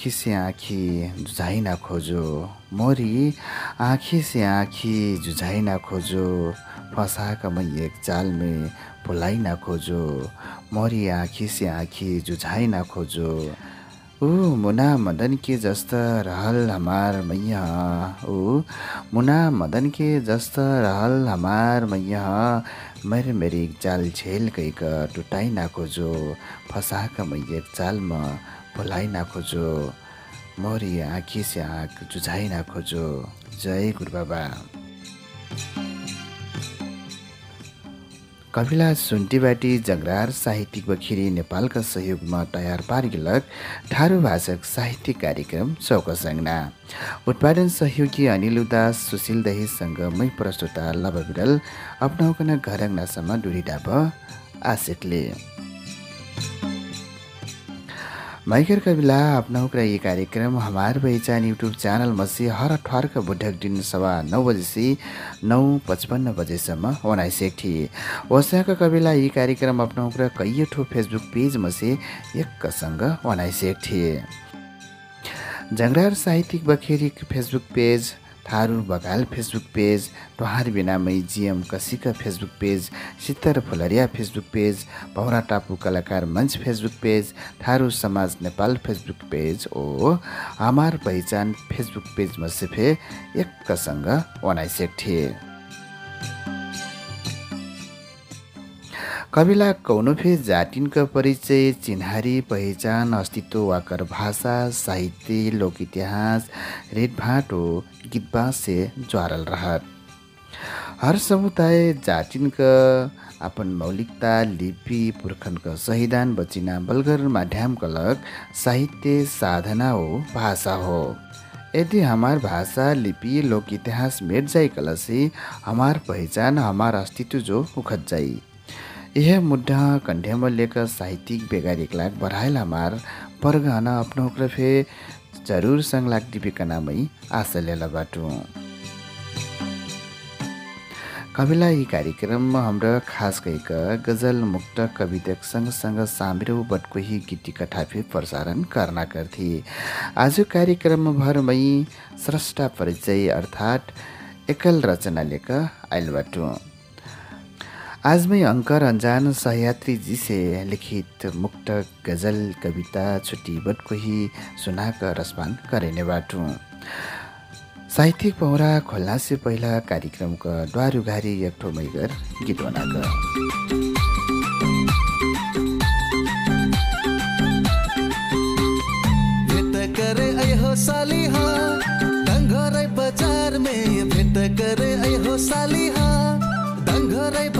आँखी से आँखी जुझाइ न खोजो मोरी। आँखी से आँखी जुझाइ न खोजो फँसाका मै एक चाल में भुलाइ न खोजो मोरी आँखी से आँखी जुझाइ न खोजो। ऊ मुना मदन के जस्त रहल हमार मैया ऊ मुना मदन के जस्त रहल हमार मैया मेरे मेरी चाल झेल कैक टुटाइ ना खोजो फसाक मै एक चालमा भुलाइ ना खोजो मोरी आँखी से आँख जुझाइ ना खोजो। जय गुरु बाबा। कविला सुन्टीबाटी जगरार साहित्यिक बखिरी नेपालका सहयोगमा तयार पारिलक ठारू भाषक साहित्यिक कार्यक्रम चौकसङ्ना उत्पादन सहयोगी अनिल उदास सुशील दहीसँग मै प्रस्तुता लभ विरल अपनाउकन घरङ्नासम्म डुरी डाप आशिकले। मैकर कविला अपना हुक्रा ये कार्यक्रम हमार पहिचान यूट्यूब च्यानल मसी हर ठर्क बुढक दिन सवा नौ बजेसी नौ पचपन्न बजेसम्म ओनाइसेक थिए वस्याका कविला यी कार्यक्रम अपना हुक्रा कैयौँ ठो फेसबुक पेज मसे एकसँग ओनाइसेक थिए जङ्गरार साहित्यिक बखेरी फेसबुक पेज थारू बगाल फेसबुक पेज टोहार बिनामै जिएम कसीका फेसबुक पेज सित्तर फुलरिया फेसबुक पेज भौरा टापु कलाकार मञ्च फेसबुक पेज थारू समाज नेपाल फेसबुक पेज ओ हमार पहिचान फेसबुक पेजमा सिफे एकसँग वनाइसेक थिए। कविला कौनोफे जातिनको परिचय चिन्हारी पहिचान अस्तित्व वाकर भाषा साहित्य लोक इतिहास रेटभाटो गीत से ज्वारल रहत हर समुदाय जातिनका अपन मौलिकता लिपि पुर्खनका सहिदान बचिना बलगर माध्यम कलक साहित्य साधना हो भाषा हो। यदि हमार भाषा लिपि लोक इतिहास मेट जाई कलसी हमार पहिचान हमार अस्तित्व जो उखत जाई यह मुद्दा कंढेम लेकर साहित्यिक बेगारिक लाग बढ़ाइल हमार परगहना अपनो फे जरुर संग लाग दिपिका नामै आशा लेला बाटु। कविला यी कार्यक्रममा हाम्रो खास गइक गजल मुक्त कविता सँगसँग सामिरो बटकोही गीती कथाफे प्रसारण गर्न गर्थे। आज कार्यक्रम भरमै स्रष्टा परिचय अर्थात् एकल रचना लेख आइल बाटु आजमै अङ्कर अन्जान सहयात्री जी लिखित मुक्त गजल कविता छुट्टी बटकोही सुनाक रसपान करेने बाटु। साहित्यिक पौरा खोल्ला से पहिला कार्यक्रमको द्वारुघारी एक ठो मैगर गीत ऐहो साली हा में भेट हा में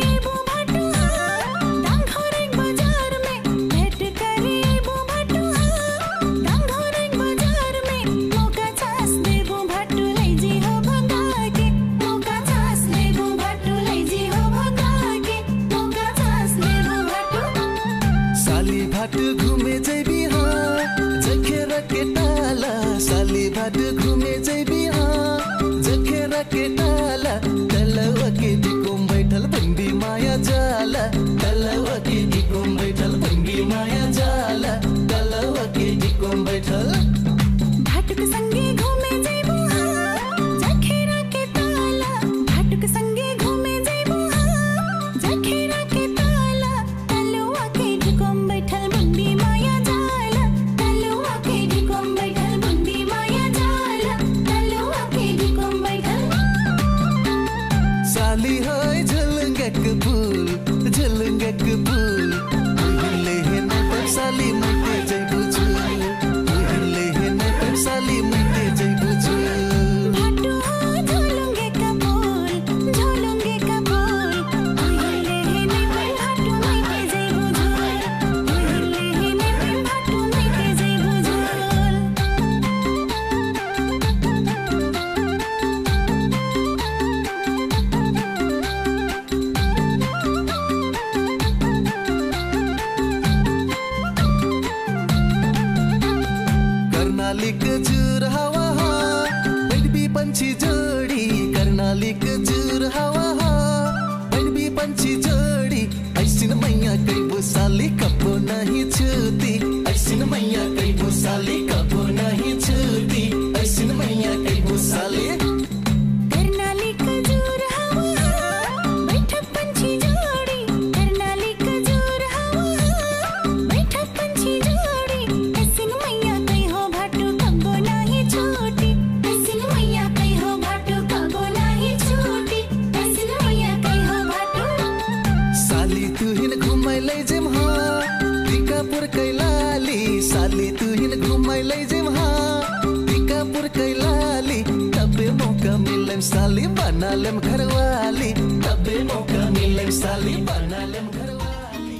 मौका मिलम साली बना लेम घरवाली तबे मौका मिलम साली बना लेम घरवाली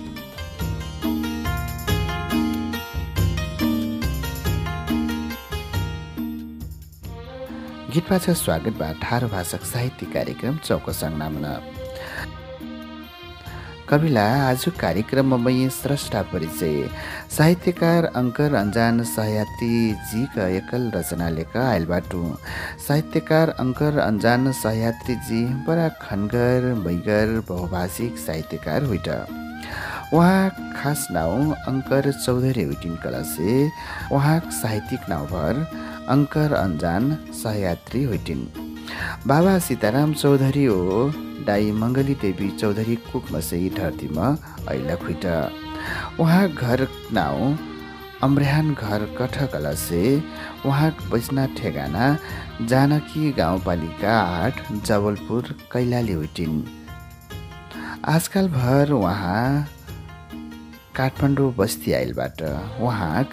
गीत पाछ स्वागत बा ठारो भाषक साहित्य कार्यक्रम चौकसङ नामना कविला आज कार्यक्रममा मैं स्रष्टा परिचय। साहित्यकार अङ्कर अन्जान सहयात्री जीका एकल रचना लेख आइल बाटु। साहित्यकार अङ्कर अन्जान सहयात्री जी बडा खनगर मैगर बहुभाषिक साहित्यकार हुइट। उहाँ खास नाउँ अङ्कर चौधरी हुइटिन कलसे। उहाँ साहित्यिक नाउँभर अङ्कर अन्जान सहयात्री हुइटिन। बाबा सीताराम चौधरी हो। दाई मङ्गली देवी चौधरी कुकमसई धरतीमा ऐला खुइट उहाँ घर नाउँ अम्रेहान घर कठकलसे उहाँ बस्ना ठेगाना जानकी गाउँपालिका आठ जबलपुर कैलाली हुइटिन। आजकल भर उहाँ काठमाडौँ बस्ती आइलबाट। उहाँ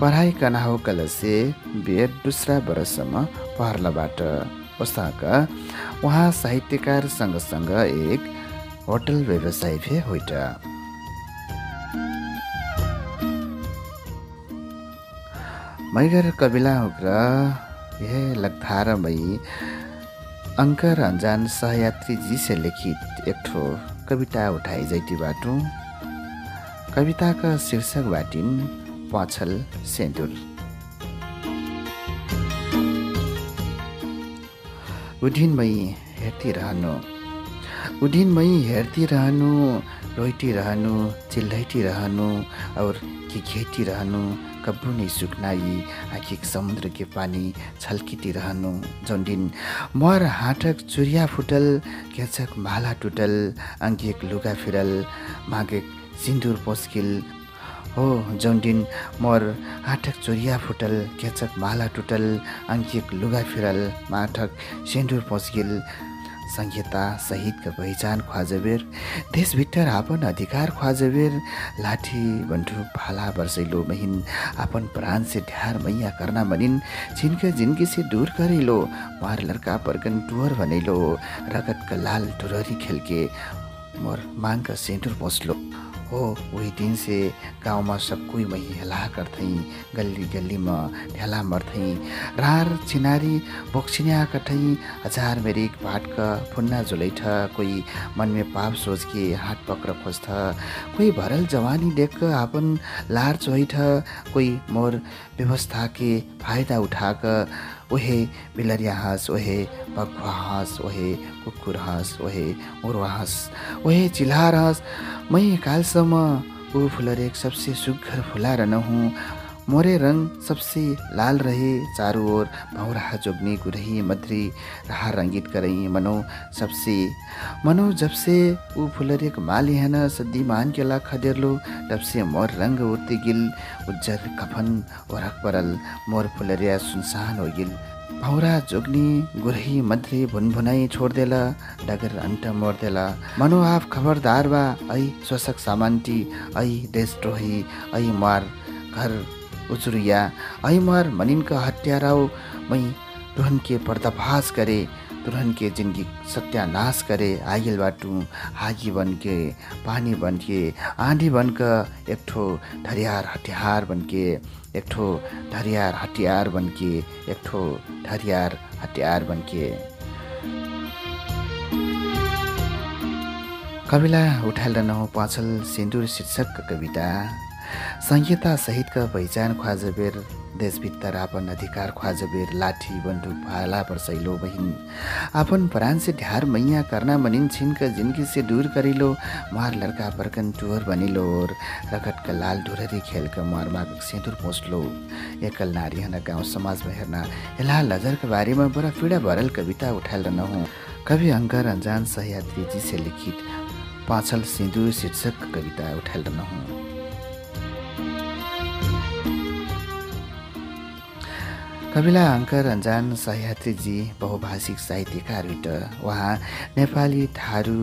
पढाइ कनाहो कलसे बिएड दोस्रा वर्षसम्म पहर्लबाट। उसाक उहाँ साहित्यकार सँगसँग एक होटल व्यवसाय फे होइट। मैगर कविला हुक्र यह लगधार मई अंकर अंजान सहयात्री जी से लिखित एक ठो कविता उठाई जैती बाटू। कविता का शीर्षक बाटिन पाछल सेन्टुर उडिनमै हेर्ती रहनु। उडिनमै हेर्ती रहनु रोइटी रहनु चिल्लैटी रहनु और कि घेटी रहनु नै सुक्नाई आखिक समुद्र के पानी छल्किती रहनु। जौन दिन मर हाटक चुरिया फुटल केचक माला टुटल अङ्गिक लुगा फिरल मागेक सिन्दुर पोस्किल हो जौन दिन मोर आठक चोरिया फुटल केचक माला टुटल अङ्किक लुगा फिरल माठक सेन्डुर पस्किल संहिता सहितका पहिचान ख्वाजबेर देशभित्र आपन अधिकार ख्वाजबेर लाठी बन्ठु भाला बर्सैलो महिन आपन प्राण से ढ्यार मैया करना मनिन छिनके जिनगी से दूर करेलो मार लड़का परगन टुअर बनैलो रगत का लाल टुररी खेलके मोर मांग का सेंटर पहुँचलो हो वही दिन से गाउँमा सब कोही मै हेला गर्थैँ गल्ली गल्लीमा ढेला मर्थैँ। रार छिनारी बोक्सिन्या कठैँ हजार मेरिक भाटक फुन्ना झुलैठ कोही मनमे पाप सोच के हात पक्र खोज्थ। कोही भरल जवानी देख आपन लार चोइठ कोही मोर व्यवस्था के फायदा उठाक ओहे बिलरिया हाँस ओहे बगुवा हाँस ओहे कुकुर हाँस ओहे मुरुवा हाँस ओहे चिल्हार हाँस। मै कालसम्म ऊ फुलरेक सबसे सुग्घर फुला रहूँ मोरे रंग सबसे लाल रहे चारों ओर भौरा जोगनी गुरही मद्री रहा रंगित करई मनो सबसे। मनो जब से ऊ फुलरेक माली हेन सद्दी मान के ला खदेरलो तब से मोर रंग उड़ती गिल उज्जर कफन ओरक परल मोर फुलरिया सुनसान हो गिल। भौरा जोग्नी गुरही मद्री भुनभुनाई छोड्देला डगर अन्ट मोर्देला मनो आफ खबरदार बा ऐ शोषक सामान्टी ऐ देशद्रोही ऐ मार घर उचुरिया ऐ मार मनिनका हत्याराओ मै तुहन के पर्दाफाश करे तुरहन के सत्यानाश करे आगिल बाटू हागी बन के पानी बन के आंधी बन के एक ठो ढरियार हटियार बन के एक ठो ढरियार हटियार बन के एक ठो ढरियार हटियार बन के कविला उठाएर नहो पाँचल सिन्दुर शीर्षकको कविता। संहिता सहितका पहिचान ख्वाजबेर देशभित्र आपन अधिकार ख्वाजबेर लाठी बन्दुक भाला पर सैलो बहिन। आपन प्राण से ढ्यार मैया करना मनिन छिनक जिंदगी से दूर करिलो मार लड़का परकन टुहर बनिलो और का लाल डुररी खेल का मार माग पोसलो। एकल नारी हन गाउँ समाजमा हेर्न एला लजरका बारेमा बडा पीडा भरल कविता उठाएर रहूँ कवि अङ्कर अञ्जान सह्याद्री से लिखित पाँचल सिन्दुर शीर्षक कविता उठाएर रहूँ कविला अङ्कर अन्जान सह्यात्रीजी बहुभाषिक साहित्यकार हुइट उहाँ नेपाली थारू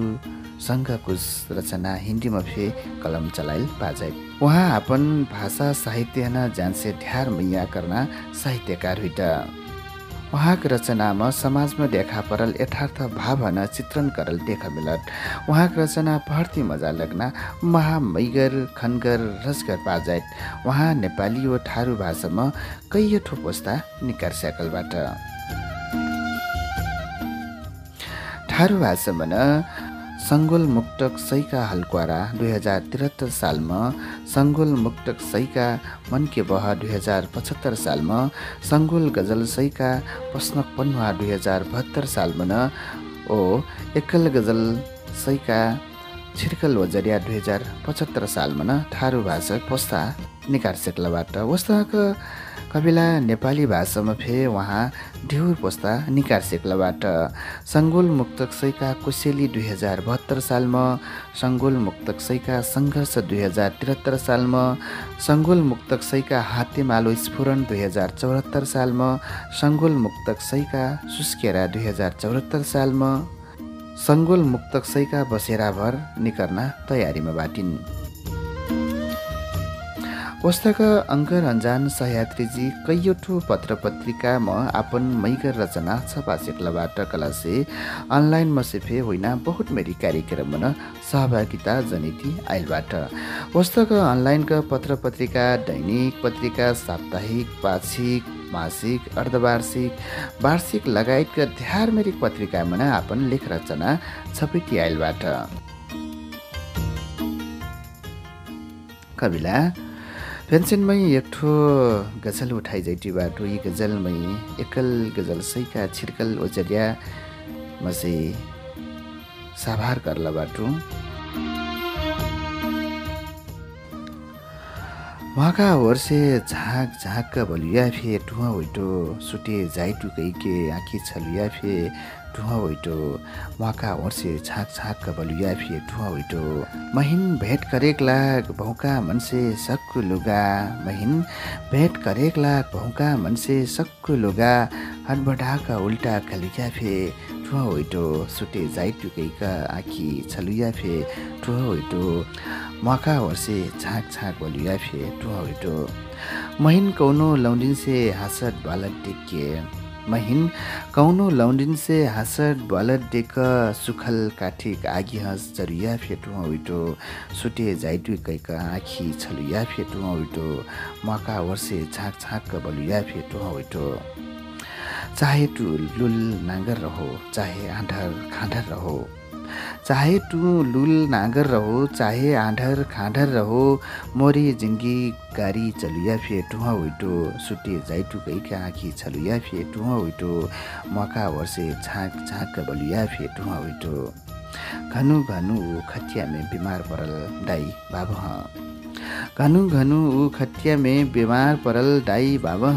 सङ्घको रचना हिन्दीमा फे कलम चलाइल पाजाइ उहाँ अपन भाषा साहित्य न जान्से ढ्यार मैया करना साहित्यकार हुइट उहाँको रचनामा समाजमा देखा परल यथार्थ भावना चित्रण करल देखा मिलत। उहाँको रचना पढ्ती मजा लग्न महामैगर खनगर रसगर पाजाइत उहाँ नेपाली वा ठारू भाषामा कैयौँ ठोपोस्ता निकार स्याकलबाट ठारू भाषामा न सङ्गोल मुक्तक सैका हलक्वारा दुई हजार त्रिहत्तर सालमा सङ्गोल मुक्तक सैका मनके बह दुई हजार पचहत्तर सालमा सङ्गोल गजल सैका पस्नक पन्वा दुई हजार बहत्तर सालमा न ओ एकल गजल सैका छिर्कल वजरिया दुई हजार पचहत्तर सालमा न ठारू भाषा पोस्ता निकार सेक्लाबाट वस्ताका कविला नेपाली भाषामा फे उहाँ ढ्युर पोस्ता निकार सेक्लाबाट सङ्गोल मुक्तक सैका कोसेली दुई हजार बहत्तर सालमा सङ्गोल मुक्तक सैका सङ्घर्ष दुई हजार त्रिहत्तर सालमा सङ्गोल मुक्तक सैका हातेमालो स्फुरन दुई हजार चौहत्तर सालमा सङ्गोल मुक्तक सैका सुस्केरा दुई हजार चौहत्तर सालमा। सङ्गोल मुक्तक सैका बसेराभर निकर्ना तयारीमा बाटिन्। पुस्तक अङ्कर अन्जान सह्यात्रीजी कैयौठो पत्र पत्रिकामा आपन मैगर रचना छपा सेक्लाबाट कलासे अनलाइन मसेफे होइन बहुत मेरी कार्यक्रम न सहभागिता जनिती आइलबाट। पुस्तक अनलाइनका पत्र पत्रिका दैनिक पत्रिका साप्ताहिक पाक्षिक मासिक अर्धवार्षिक वार्षिक लगायतका ध्यारमेरिक पत्रिकामा न आपन लेख रचना छपेटी आइलबाट। कविला पेन्सनमै एक ठो गजल उठाइ जैटी बाटो यी गजलमै एकल गजल सैका छिर्कल ओजरिया मसे साभार करला बाटो। उहाँका वर्षे झाँक झाँक बलुया फे टुहा होइटो सुटे जाइटु कैके आँखी छलुया फे टुहा होइटो उहाँका वर्षे झाँक झाँक बलुया फे टुहा होइटो महिन भेट करेक लाग भौका मनसे सक्कु लुगा। महिन भेट करेक लाग भौका मनसे सक्कु लुगा। हटबटाका उल्टा खलुया फे ठुहा होइटो सुटे जाइटु कैका आँखी छलुया फे ठुहा होइटो मका वर्षे झाँक झाँक बलुया फे टुहा होइटो महिन कौनो लौंडिन से हाँसट बालक टेके महिन कौनो लौंडिन से बालक डेक सुखल काठिक आगी हँस जरुया फे टुहा होइटो सुटे जाइटु कैका आँखी छलुया फे टुहा होइटो मका वर्षे झाँक झाँक बलुया फे टुहा होइटो चाहे टु लुल नागर रहो चाहे आँधर खाँडर रहो। चाहे टु लुल नागर रहो चाहे आँधर खाँडर रहो मोरी जिङ्गी गाडी चलुया फे टुहा होइटो सुटे जाइटु कैका आँखी छलुया फे टुहा होइटो मका वर्षे झाँक झाँक बलुया फे टुहा होइटो घनु घनु ऊ खटिया में बीमार परल दाई बाबा घनु घनु ऊ खटिया में बीमार परल दाई बाबा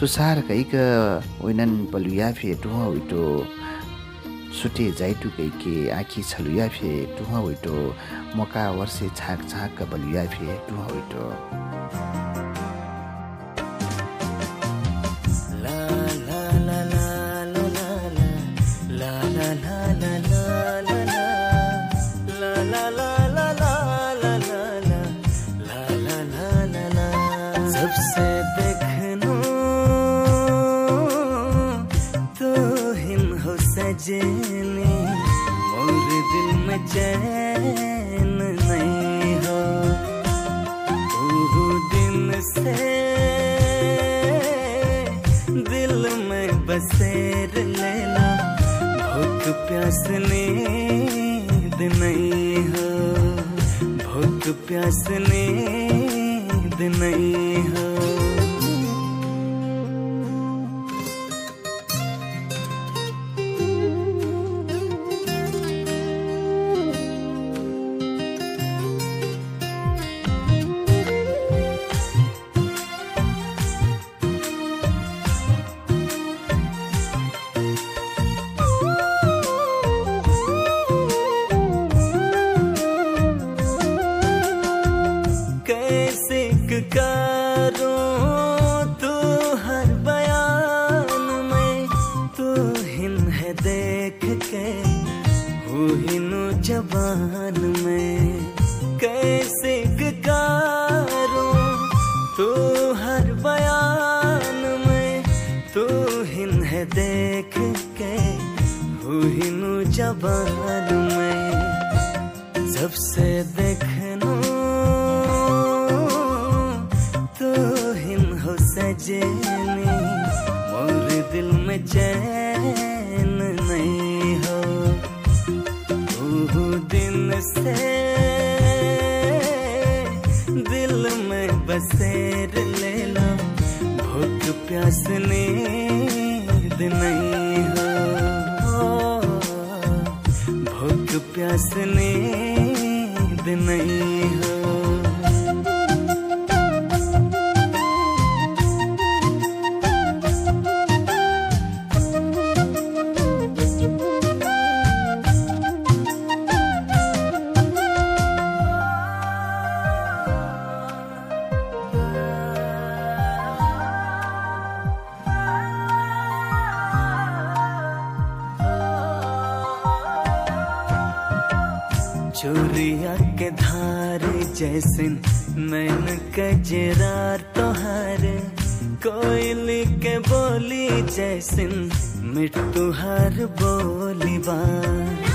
सुसार कैक ओइनन बलुया फे टुहा होइटो सुटे कैके आँखी छलुया फे टुहा होइटो मका वर्षे छाक छाक बलुया फे टुहा होइटो प्यासने दिनई हो। भूख प्यासने दिनई हो। हो मोर दिल में चैन नहीं हो ऊ दिन से दिल में बसेर लेला भूख प्यास नींद नहीं हो। भूख प्यास नींद नहीं कोयली के बोली जैसिन मिट तुहार बोली बार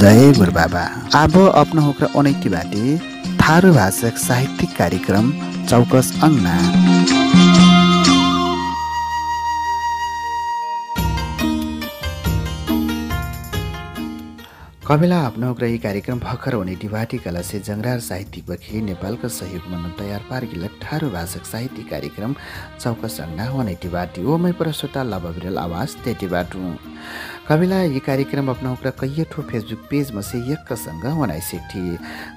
जय गुरुबाबा अब अपना होकर अनैती बाटे थारू भाषक साहित्यिक कार्यक्रम चौकस अङ्ना कविला आफ्नो ग्रही कार्यक्रम भर्खर हुने डिभाटी कलसे जङ्गरार साहित्यिक बखी नेपालको सहयोग मन तयार पार्गिल ठारो भाषक साहित्यिक कार्यक्रम चौकस अङ्ना हुने डिभाटी ओमै परसोटा लबबिरल आवाज त्यति बाटु। कविला ये कार्यक्रम अपना उक्रा कैयठो फेसबुक पेज मसे यक्कसँग वनाइ सेठी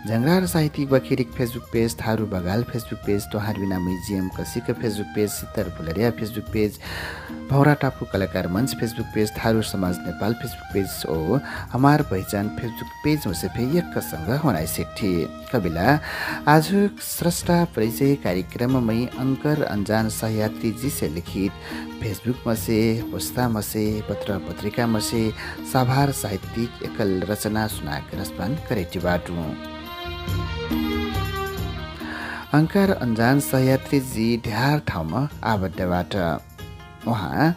जङ्गरार साहित्यिक बखेरिक फेसबुक पेज थारू बगाल फेसबुक पेज तोहार बिना म्युजियम कसीका फेसबुक पेज सितर फुलरिया फेसबुक पेज भौरा टापु कलाकार मञ्च फेसबुक पेज थारू समाज नेपाल फेसबुक पेज ओ हमार पहिचान फेसबुक पेज मसे फे यक्कसँग वनाइ सेठी कविला आज स्रष्टा परिचय कार्यक्रममै अङ्कर अन्जान सहयात्री जी से लिखित फेसबुक मसे पुस्ता मसे पत्र पत्रिका मसे साभार साहित्यिक एकल रचना सुनाक रसपान करेटी बाटु। अङ्कार अन्जान सहयात्रीजी ढ्यार ठाउँमा आबद्धबाट। उहाँ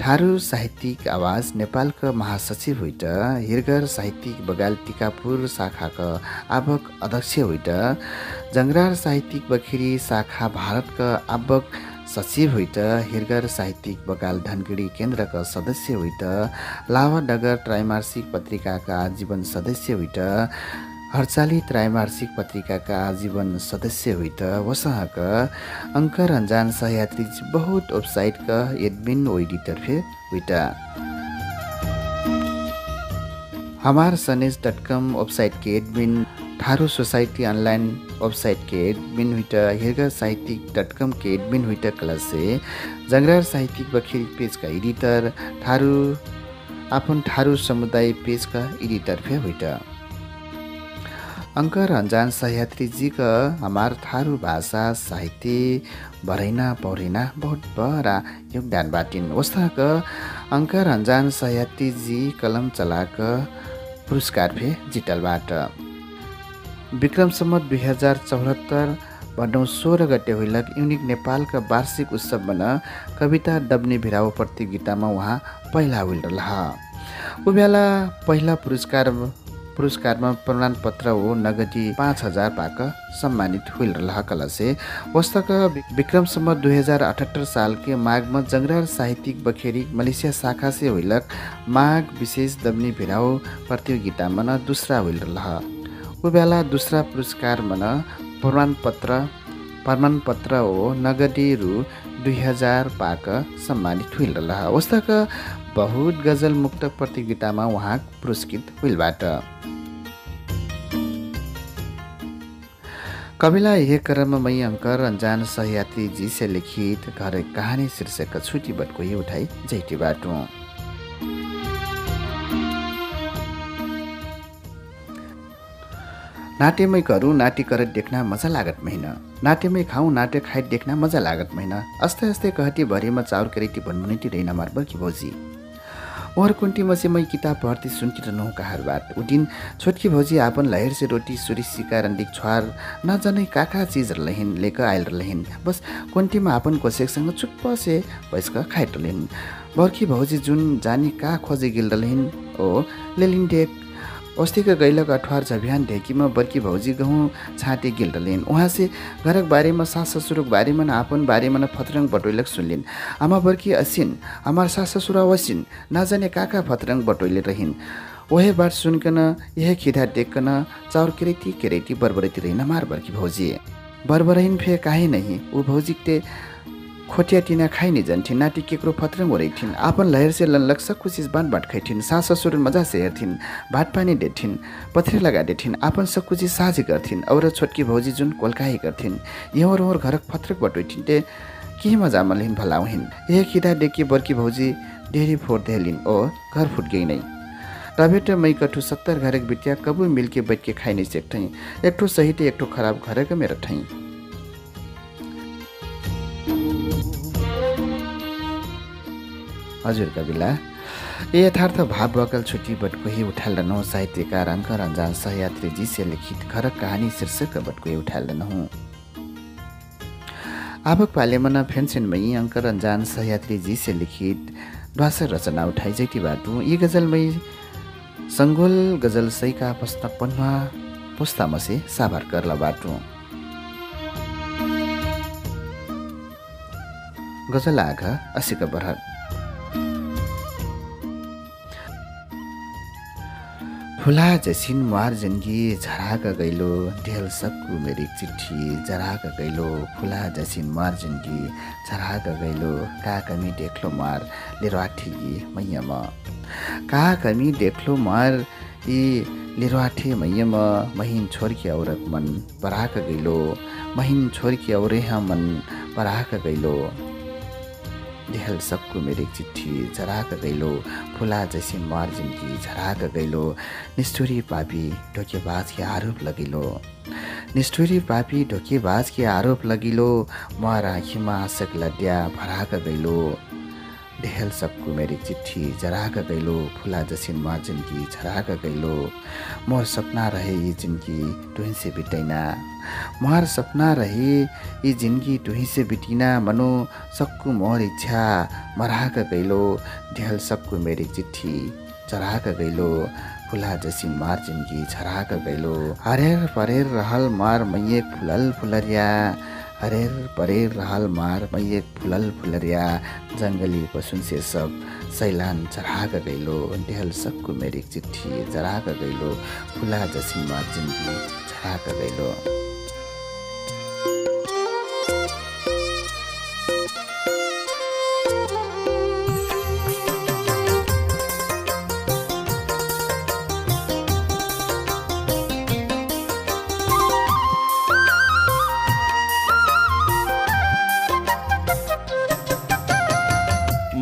ठारू साहित्यिक आवाज नेपालका महासचिव हुइट हिरगर साहित्यिक बगाल टिकापुर शाखाका आवक अध्यक्ष हुइट जङ्गरार साहित्यिक बखिरी शाखा भारतका आवक सचिव हुइट हिरगर साहित्यिक बगाल धनगढी केन्द्रका सदस्य हुइट लावा डगर त्रैमासिक पत्रिकाका आजीवन सदस्य हुइट हर्चाली त्रैमासिक पत्रिकाका आजीवन सदस्य हुइट वसहक अङ्कर अन्जान सहयात्री बहुत वेबसाइटका एडमिन ओइडितर्फे हुइट। हमार सनेज dot com admin Tharu society online website के एडमिन हुइट हिर्गा साहित्यिक डट कम के एडमिन हुइट क्लासे जङ्गरार साहित्यिक बखिरी पेजका एडिटर ठारू आफन ठारू समुदाय पेजका एडिटर फे हुइट अङ्कर अन्जान सह्यात्रीजीका हमार थारू भाषा साहित्य भरैना पौरैना बहुत बड़ा योगदान बाटिन। वस्ताक अङ्कर अन्जान सह्यात्रीजी कलम चलाक पुरस्कार फे जितलबाट विक्रमसम्म दुई हजार चौहत्तर भदौ सोह्र गते हुइलक युनिक नेपालका वार्षिक उत्सव बन कविता डब्ने भिराव प्रतियोगितामा उहाँ पहिला हुइल रह ऊ बेला पहिला पुरस्कार पुरस्कारमा प्रमाणपत्र ओ नगदी पाँच हजार पाक सम्मानित हुइल रह कलसे वस्तक विक्रमसम्म दुई हजार अठहत्तर साल के माघ में जंगरार साहित्यिक बखेरी मलेसिया शाखा से हुइलक माघ विशेष दबनी भिराओ प्रतियोगिता मन दूसरा हुइल रह बेला दूसरा पुरस्कार मन प्रमाणपत्र प्रमाणपत्र हो नगदी रु दुई हजार पाक सम्मानित हुइल रह बहुत गजल मुक्त प्रतियोगितामा उहाँ पुरस्कृत हुइलबाट कविला यह क्रम मई अंकर अनजान सहयात्री जी से लिखित घर कहानी शीर्षक छुट्टी बटको ही उठाई जैटी बाटो। नाट्यमै करू नाट्य कर देख्न मजा लागत महिन। नाट्यमै खाउँ नाट्य खाइ देख्न मजा लागत महिन। अस्ते अस्ते कहती भरिमा चाउर करेटी भन्मुनिटी रहिन मार बर्की भौजी। और कुंटी मसे मैं किताब पढ़ती सुनती रहूँ कहार बात उ दिन छोटकी भौजी आपन लहर से रोटी सुरी सिका रंडिक छुहार न जनै का का चीज रहलहिन लेकर आयल रहलहिन बस कुंटीमा आपन कोसेकसँग चुप्प से खाइत रहलहिन बर्खी भौजी जुन जानी का खोजे गेल रहलहिन ओ लेलिन डेक अस्तिको गैलक अठवार झबिहान ढेकीमा बर्की भौजी गहुँ छाँटे उहाँ से घरक बारेमा सास ससुरक बारेमा न आपन बारेमा न फतरङ बटोइलक सुनलिन्। आमा बर्की असिन हमार सास ससुरा वसिन नजाने काका फतरङ बटोइले रहिन्। ओहे बात सुनकन यह खिधा देखकन चाउर केरेटी केरेटी बरबरेती रहिन। मार बर्की भौजी। बरबरहिन फे काहे नहीं ऊ भौजीकते खोटिया टिना खाइने जान्थिन् नाटी केक्रो फत्रङ ओरैथिन् आपन लहेर से लनलक सब खुसिस बाँड बाट खैथिन् सास ससुर मजा से हेर्थिन् भात पानी देथिन् पथरे लगा देथिन् आपन सब कुची साझी गर्थिन् और छोटकी भौजी जुन कोल्काही गर्थिन्। यहोर होर घरक फत्रक बटोइथिन् ते के मजा मलिन् भलाउहिन्। यह खिदा डेकी बर्की भौजी डेरी फोर देहलिन् ओ घर फुट गई नै। रबेट मै कठु सत्तर घरक बिटिया कबू मिलके बैठ के खाइने सेक्ठै एकठो सही एकठो खराब घरक मेरो ठै हजुर कविला ये यथार्थ भाव बकल छुट्टी बटकोही उठाल रहनु साहित्यकार अङ्क रञ्जान सहयात्री जी से लिखित खरक कहानी शीर्षक बटकोही उठाल रहनु आवक पालेमन फेन्सेनमयी अङ्क रञ्जान सहयात्री जी से लिखित ध्वासर रचना उठाइ जैती बाटु। यी गजलमै सङ्गोल गजल सैका पस्ता पन्वा पुस्ता मसे साभार करला बाटु। गजल आघ असिक बरहट फुला जसिन मुहार जिन्दगी झराक गैलो ढेल सक्कु मेरी चिट्ठी जराक गैलो फुला जसिन मुहार जिन्दगी झराक गैलो का कमी देख्लो मार लिरवाठी का कमी देख्लो मार यी लिरवाठी मैयम महिन छोरकी औरत मन पराक गैलो महिन छोरकी औरे मन पराक गैलो। देहल सबको मेरे चिट्ठी झराक गैलो फुला जैसी मार जिन्दगी झराक गैलो निष्ठुरी पापी ढोकेबाज के आरोप लगिलो। निष्ठुरी पापी ढोकेबाज के आरोप लगिलो। म राखीमा आशक लड्या भराक गैलो देहल सबको मेरी चिट्ठी जराक गैलो फुला जसिन मार जिन्दगी झराक गैलो मोर सपना रहे ये जिन्दगी तुही से बिटैना मोहर सपना रहे ये जिन्दगी तुही से बिटिना मनो सक्कु मोर इच्छा मराक गैलो ढेल सक्कु मेरी चिट्ठी चराक गैलो फुला जसी मार जिन्दगी झराक गैलो हरेर परेर रहल मार मैयक फुलल फुलरिया हरेर परेर रहल मार मैयक फुलल फुलरिया जङ्गली पसुन से सब। सैलान चराक गैलो ढेल सक्कु मेरी चिट्ठी चराक गैलो फुला जसी मार जिन्दगी झराक गैलो।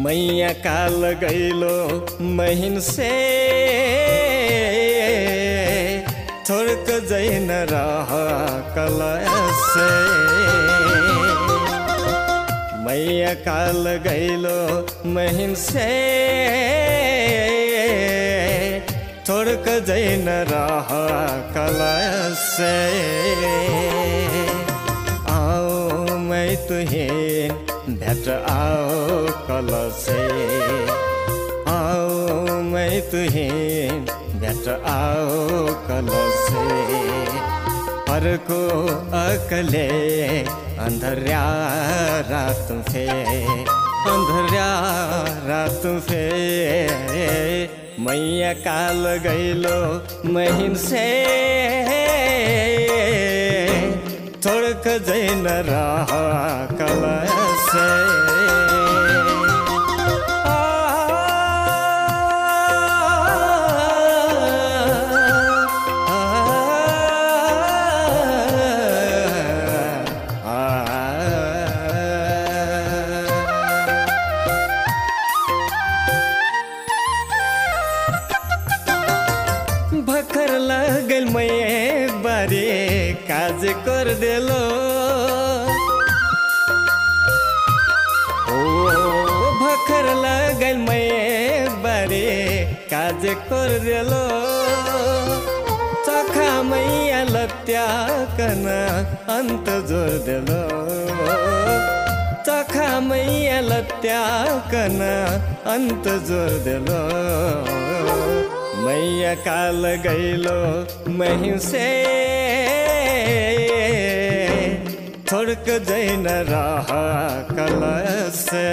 मैया काल गैलो महिन से। थोड़क जैन रह से मैया काल गैलो महिन से। थोड़क जैन रह से आओ मैं तुहें भेट आओ कल से आओ मैं तुहें भेट आओ कलसे। अर्को अकले अंधरिया रात फे। अंधरिया रात फे। मैया काल गैलो महिन से। छोड़क जैन रह कलसे say गैलो मही से। छोड़क जैन रह कलसे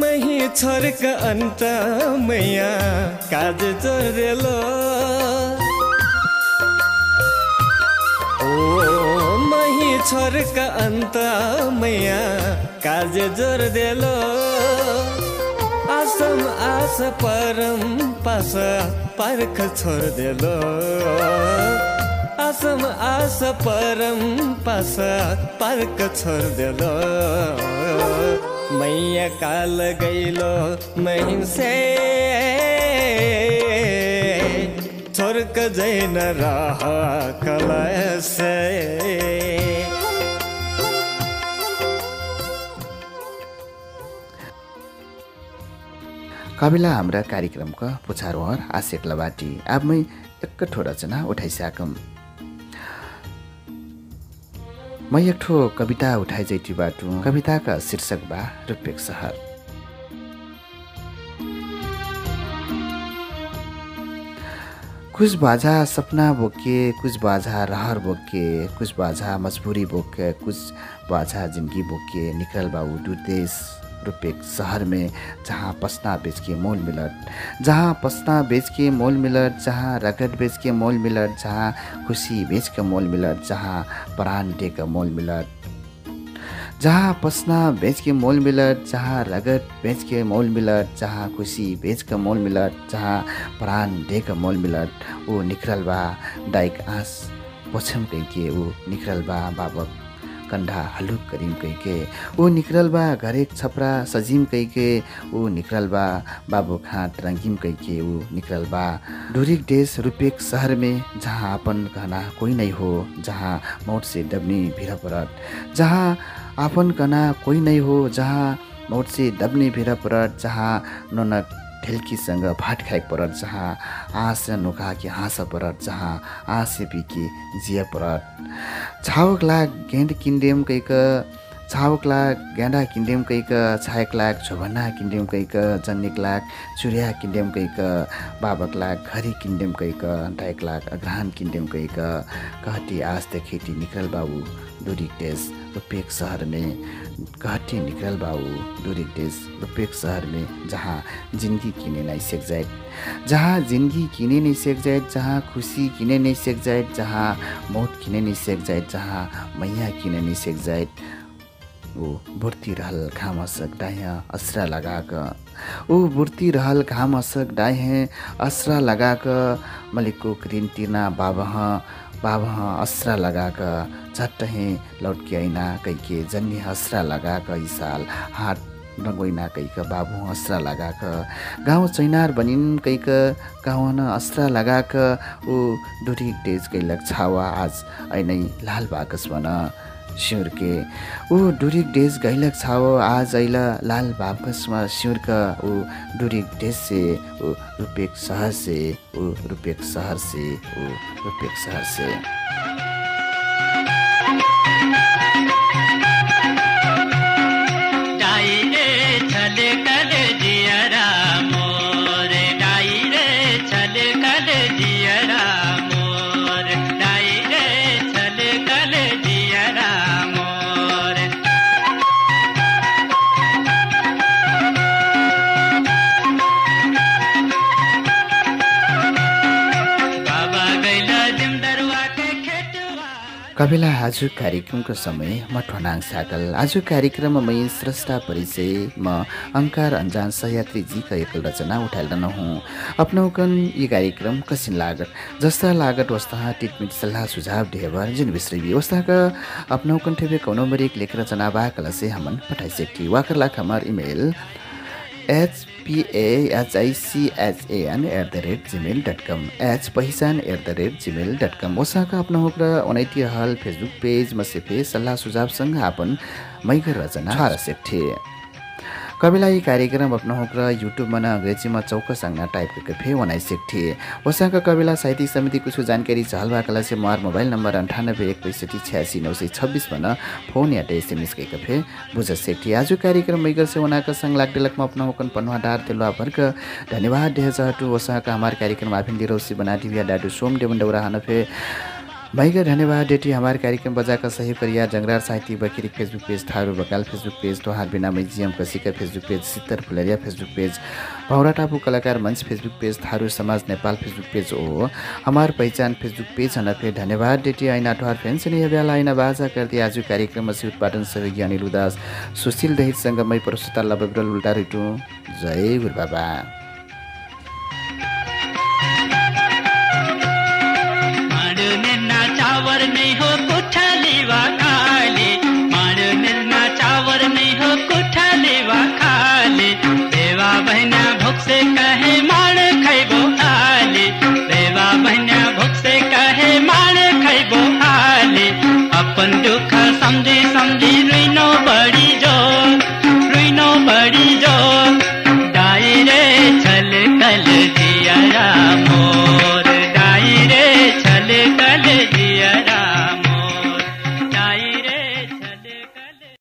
मही छोरक अंत मैया काज जोरेलो छोरक अन्त मैया काज जोर देलो। आसम आस परम पास पार्ख छोड़ देलो। आसम आस परम पास पार्क छोड़ देलो। मैया काल गैलो मही से छोरक जैन रह कलसे। कविला हाम्रा कार्यक्रमका पुछारोहर आशेक्ला बाटी आबमै एक ठो रचना उठाइसकम म एक ठो कविता उठाइ जैटी बाटु। कविताका शीर्षक बा रुपेक सहर। कुछ बाजा सपना बोके कुछ बाजा रहर बोके कुछ बाजा मजबूरी बोके कुछ बाजा जिंदगी बोके निकल बाबू दू देश रुपेक शहर में, जहाँ पसना बेच के मोल मिलत, जहाँ पसना बेच के मोल मिलत, जहाँ रगत बेच के मोल मिलत, जहाँ खुशी बेच के मोल मिलत, जहाँ प्राण दे के मोल मिलत। जहाँ पसना बेच के मोल मिलत, जहाँ रगत बेच के मोल मिलत, जहाँ खुशी बेच के मोल मिलत, जहाँ प्राण दे के मोल मिलत ऊ निखरल बा, दाइक आँस पोछम कहिके ऊ निखरल बा, बाबक। कंधा हलुक करीम कहिके ऊ निकरल बा घरेक छपरा सजिम कहिके ऊ निकरल बा बाबू खाट रंगीम कहिके ऊ निकरल बा। ढुरिक देश रुपेक शहर में जहाँ अपन कहना कोई नहीं हो जहाँ मौत से दबनी भिड़ परत। जहाँ आपन कना कोही नै हो जहाँ मोटसे दब्ने भिर परत जहाँ ननक ढेल्कीसँग भाट खाएक परत जहाँ आँस नोखा कि हाँस परत जहाँ आँस पिके जिया परत छावक लाग गेन्ड किन्डेम कैक छावक लाग गेंडा किन्डेम कैक छायक लाग झोभन्ना किन्डेम कैक जन्निक लाग चुरिया किन्डेम बाबक लाग घरी किन्डेम कैक डाइक लाग अग्रहण किन्डेम कैक कहटी आस देखेटी निकल बाबू दूरिक देश रुपेक शहर में कहटी निकल बाबू दूरिक देश रुपेक शहर में जहाँ जिंदगी किने नहीं सेक जाए जहाँ जिंदगी किने नहीं सेक जाए जहाँ खुशी किने नहीं सेक जाए जहाँ मौत किने नहीं सेक जाए जहाँ मैया किने नहीं सेक जाए ऊ बुर्ती रहल घाम असक डाहे असरा लगाक। ऊ बुर्ती रहल घाम असक डाहे असरा लगाक। मलिकको क्रिन तिर्ना बाबह बाबह असरा लगाक झट्ट हे लौटके ऐना कैके जन्नी हसरा लगाक साल हाट नगोइना कैक बाबु असरा लगाक। गाउँ चैनार बनिन कैक गाउँ न असरा लगाक। ऊ डुरी तेज कैलक छावा आज ऐनै लाल बाकस बन। सिउरके। ऊ डुरिक डेज गैलक छाओ आज ऐल लाल बापकसमा सिउरक ऊ डुरिक डेज से ऊ रुपेक सहर से ऊ रुपेक सहर से ऊ रुपेक सहर कपिला आज कार्यक्रमको समय म ठोनाङ साकल। आज कार्यक्रममा मै स्रष्टा परिचय म अङ्कार अन्जान सयात्रीजीका एकल रचना उठाइरहन हुँ। अपनाउकन यी कार्यक्रम कसिन लागत? जस्ता लागत वस्ता टिटमिट सल्लाह सुझाव ढेबर जिन विश्रवी वस्ताका अपनाउकन ठेबे मरिक लेख रचना बाकल से हमन पठाइसेक्टी वाकर लाख हमार email H पिएचआइसिएचएन at the rate Gmail dot com H पहिचान at the rate Gmail dot com Osaka अपना होक्र अनैती हल फेसबुक पेज मसेफे सल्लाह सुझावसँग आपन मैगर रचना छार सेक्ठे कविलाई कार्यक्रम अपना होक्र युट्युबमा न अङ्ग्रेजीमा चौक साङ्ना टाइप करके फे वनाइ सेक्ठे ओसाका कविला साहित्यिक समिति कुछ जानकारी झलवा से मार मोबाइल नम्बर अन्ठानब्बे एक पैँसठी छ्यासी नौ सय छब्बिसमा न फोन या एसएमएस के कफे बुझ सेक्ठी आज कार्यक्रम मैगर से वनाका संग लागडेलकमा अपना होकन पनवा डार तेलवा भर्क धन्यवाद देह जहटु ओसाका हमार कार्यक्रम आभिन लिरौसी बना दिव्या डाडु सोम देवन डौरा हनफे भाइका धन्यवाद डेटी हमारे कार्यक्रम बजाका सही करिया जंगरार साहित्य बखिरी फेसबुक पेज थारू बकाल फेसबुक पेज तोहार बिना जियम कसिका फेसबुक पेज सित्तर फुलरिया फेसबुक पेज पौरा टापू कलाकार मंच फेसबुक पेज थारू समाज नेपाल फेसबुक पेज ओ हमार पहिचान फेसबुक पेज हनफे धन्यवाद डेटी ऐना ठोहार फेन्सन यह बेला ऐना बाजा करती आज कार्यक्रम से उत्पादन सहयोगी अनिल उदास सुशील दहितसँग मै परसुता लबग्रल उल्टा रिटु जय गुरु